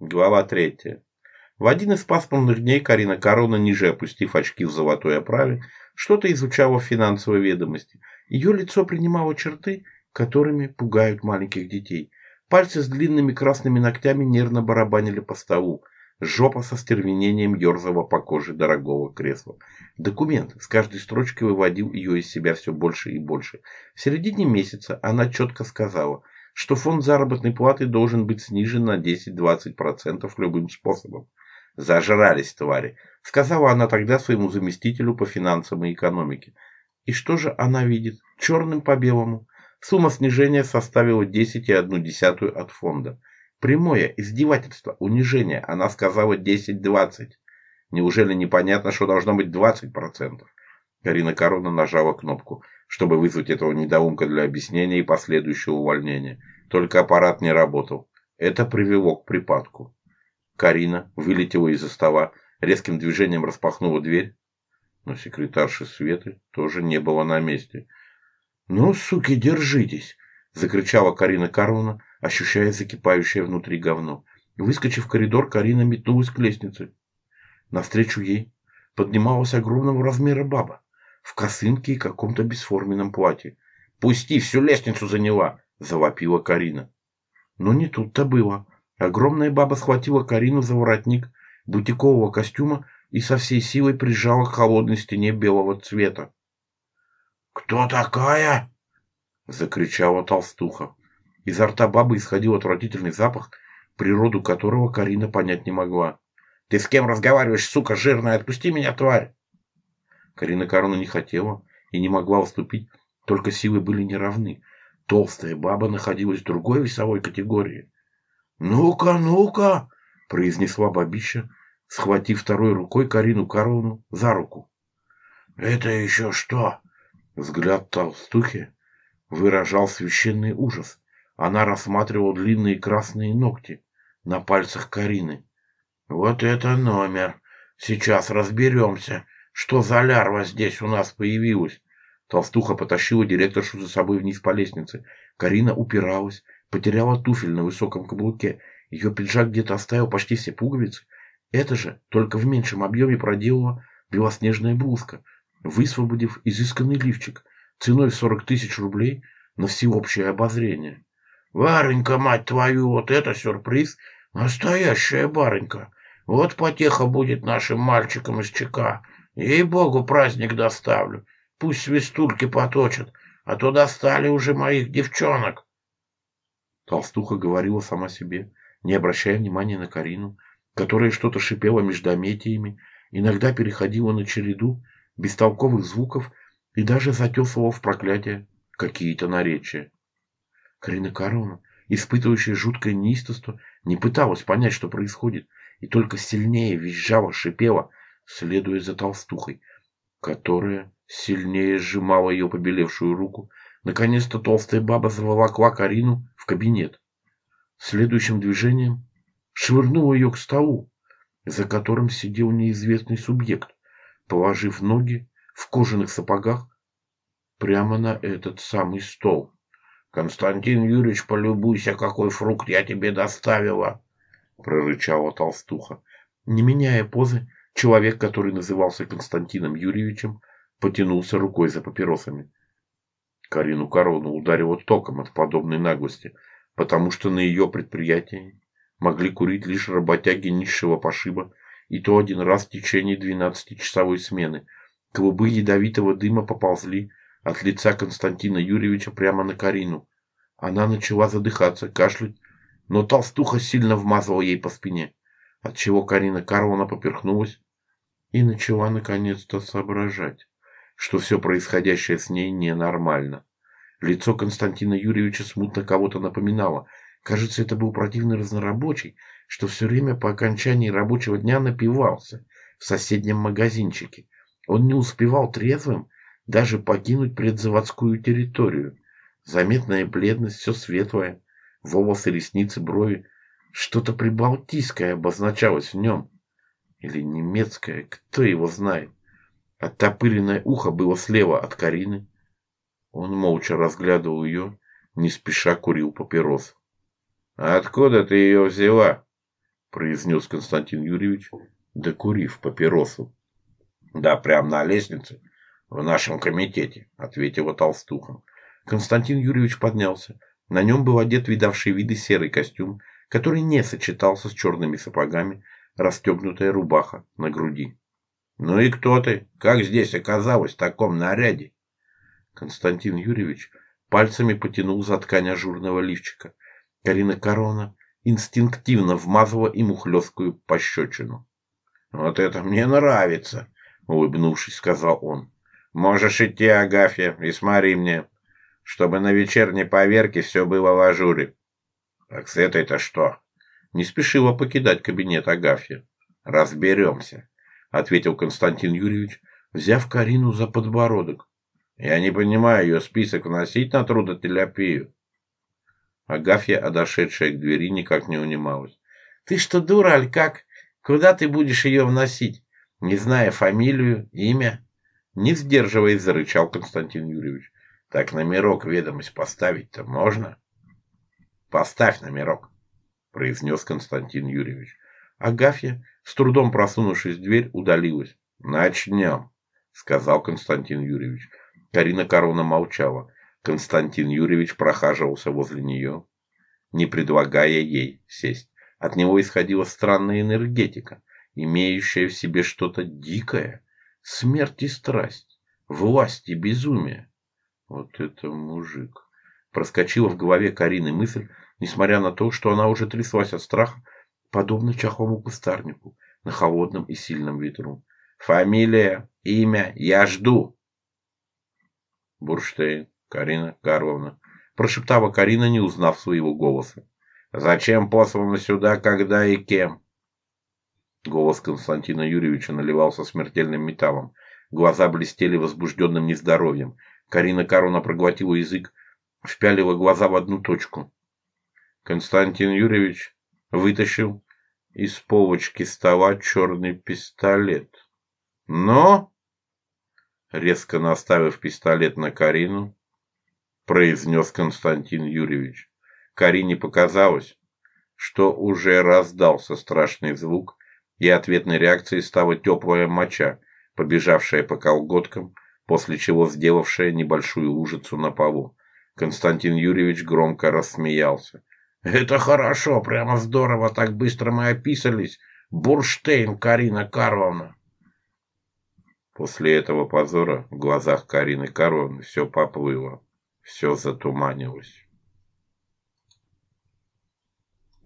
Глава 3. В один из пасмурных дней Карина Корона, ниже опустив очки в золотой оправе, что-то изучала в финансовой ведомости. Ее лицо принимало черты, которыми пугают маленьких детей. Пальцы с длинными красными ногтями нервно барабанили по столу. Жопа со стервенением ерзала по коже дорогого кресла. Документ с каждой строчкой выводил ее из себя все больше и больше. В середине месяца она четко сказала – что фонд заработной платы должен быть снижен на 10-20% любым способом. Зажрались твари, сказала она тогда своему заместителю по финансам и экономике. И что же она видит? Черным по белому. Сумма снижения составила 10,1 от фонда. Прямое издевательство, унижение, она сказала 10-20. Неужели непонятно, что должно быть 20%? Карина Корона нажала кнопку чтобы вызвать этого недоумка для объяснения и последующего увольнения. Только аппарат не работал. Это привело к припадку. Карина вылетела из-за резким движением распахнула дверь, но секретарши Светы тоже не было на месте. «Ну, суки, держитесь!» – закричала Карина Карловна, ощущая закипающее внутри говно. Выскочив в коридор, Карина метнулась к лестнице. Навстречу ей поднималась огромного размера баба в косынке и каком-то бесформенном платье. «Пусти, всю лестницу заняла!» – завопила Карина. Но не тут-то было. Огромная баба схватила Карину за воротник бутикового костюма и со всей силой прижала к холодной стене белого цвета. «Кто такая?» – закричала толстуха. Изо рта бабы исходил отвратительный запах, природу которого Карина понять не могла. «Ты с кем разговариваешь, сука жирная? Отпусти меня, тварь!» Карина Карна не хотела и не могла уступить, только силы были неравны. Толстая баба находилась в другой весовой категории. «Ну-ка, ну-ка!» – произнесла бабища, схватив второй рукой Карину Карловну за руку. «Это еще что?» Взгляд толстухи выражал священный ужас. Она рассматривала длинные красные ногти на пальцах Карины. «Вот это номер! Сейчас разберемся!» Что за лярва здесь у нас появилась? Толстуха потащила директоршу за собой вниз по лестнице. Карина упиралась, потеряла туфель на высоком каблуке. Ее пиджак где-то оставил почти все пуговицы. Это же только в меньшем объеме проделала белоснежная блузка, высвободив изысканный лифчик ценой в 40 тысяч рублей на всеобщее обозрение. «Варенька, мать твою, вот это сюрприз! Настоящая баренька! Вот потеха будет нашим мальчикам из ЧК!» Ей-богу, праздник доставлю. Пусть свистульки поточат, а то достали уже моих девчонок. Толстуха говорила сама себе, не обращая внимания на Карину, которая что-то шипела междометиями, иногда переходила на череду бестолковых звуков и даже затесывала в проклятие какие-то наречия. Карина Карловна, испытывающая жуткое неистовство, не пыталась понять, что происходит, и только сильнее визжала, шипела, следуя за толстухой, которая сильнее сжимала ее побелевшую руку. Наконец-то толстая баба заволокла Карину в кабинет. Следующим движением швырнула ее к столу, за которым сидел неизвестный субъект, положив ноги в кожаных сапогах прямо на этот самый стол. «Константин Юрьевич, полюбуйся, какой фрукт я тебе доставила!» — прорычала толстуха. Не меняя позы, Человек, который назывался Константином Юрьевичем, потянулся рукой за папиросами. Карину Корону ударило током от подобной наглости, потому что на ее предприятии могли курить лишь работяги низшего пошиба, и то один раз в течение двенадцатичасовой смены. Клубы ядовитого дыма поползли от лица Константина Юрьевича прямо на Карину. Она начала задыхаться, кашлять, но толстуха сильно вмазала ей по спине, отчего Карина Карловна поперхнулась и начала наконец-то соображать, что все происходящее с ней ненормально. Лицо Константина Юрьевича смутно кого-то напоминало. Кажется, это был противный разнорабочий, что все время по окончании рабочего дня напивался в соседнем магазинчике. Он не успевал трезвым даже покинуть предзаводскую территорию. Заметная бледность, все светлое, волосы, ресницы, брови. Что-то прибалтийское обозначалось в нем. Или немецкая, кто его знает. Оттопыренное ухо было слева от Карины. Он молча разглядывал ее, не спеша курил папирос. «А откуда ты ее взяла?» – произнес Константин Юрьевич, докурив папиросу. «Да, прямо на лестнице, в нашем комитете», – ответила толстуха. Константин Юрьевич поднялся. На нем был одет видавший виды серый костюм, который не сочетался с черными сапогами, расстегнутая рубаха на груди. «Ну и кто ты? Как здесь оказалось в таком наряде?» Константин Юрьевич пальцами потянул за ткань ажурного лифчика. Карина Корона инстинктивно вмазала ему хлесткую пощечину. «Вот это мне нравится!» — улыбнувшись, сказал он. «Можешь идти, Агафья, и смотри мне, чтобы на вечерней поверке все было в ажуре». «Так с этой-то что?» не спешила покидать кабинет Агафьи. «Разберемся», — ответил Константин Юрьевич, взяв Карину за подбородок. «Я не понимаю ее список вносить на трудотерапию». Агафья, одошедшая к двери, никак не унималась. «Ты что, дура, аль как? Куда ты будешь ее вносить, не зная фамилию, имя?» Не сдерживаясь, зарычал Константин Юрьевич. «Так номерок ведомость поставить-то можно?» «Поставь номерок», произнес Константин Юрьевич. Агафья, с трудом просунувшись в дверь, удалилась. «Начнем», — сказал Константин Юрьевич. Карина Каровна молчала. Константин Юрьевич прохаживался возле нее, не предлагая ей сесть. От него исходила странная энергетика, имеющая в себе что-то дикое. Смерть и страсть, власть и безумие. Вот это мужик. Проскочила в голове Карины мысль, несмотря на то, что она уже тряслась от страха, подобно чахому кустарнику на холодном и сильном ветру. «Фамилия, имя, я жду!» «Бурштейн, Карина Карловна», – прошептала Карина, не узнав своего голоса. «Зачем послана сюда, когда и кем?» Голос Константина Юрьевича наливался смертельным металлом. Глаза блестели возбужденным нездоровьем. Карина Карловна проглотила язык, впялила глаза в одну точку. Константин Юрьевич вытащил из полочки стола черный пистолет. Но, резко наставив пистолет на Карину, произнес Константин Юрьевич. Карине показалось, что уже раздался страшный звук, и ответной реакцией стала теплая моча, побежавшая по колготкам, после чего сделавшая небольшую лужицу на полу. Константин Юрьевич громко рассмеялся. Это хорошо, прямо здорово, так быстро мы описались. Бурштейн, Карина Карловна. После этого позора в глазах Карины Карловны все поплыло, все затуманилось.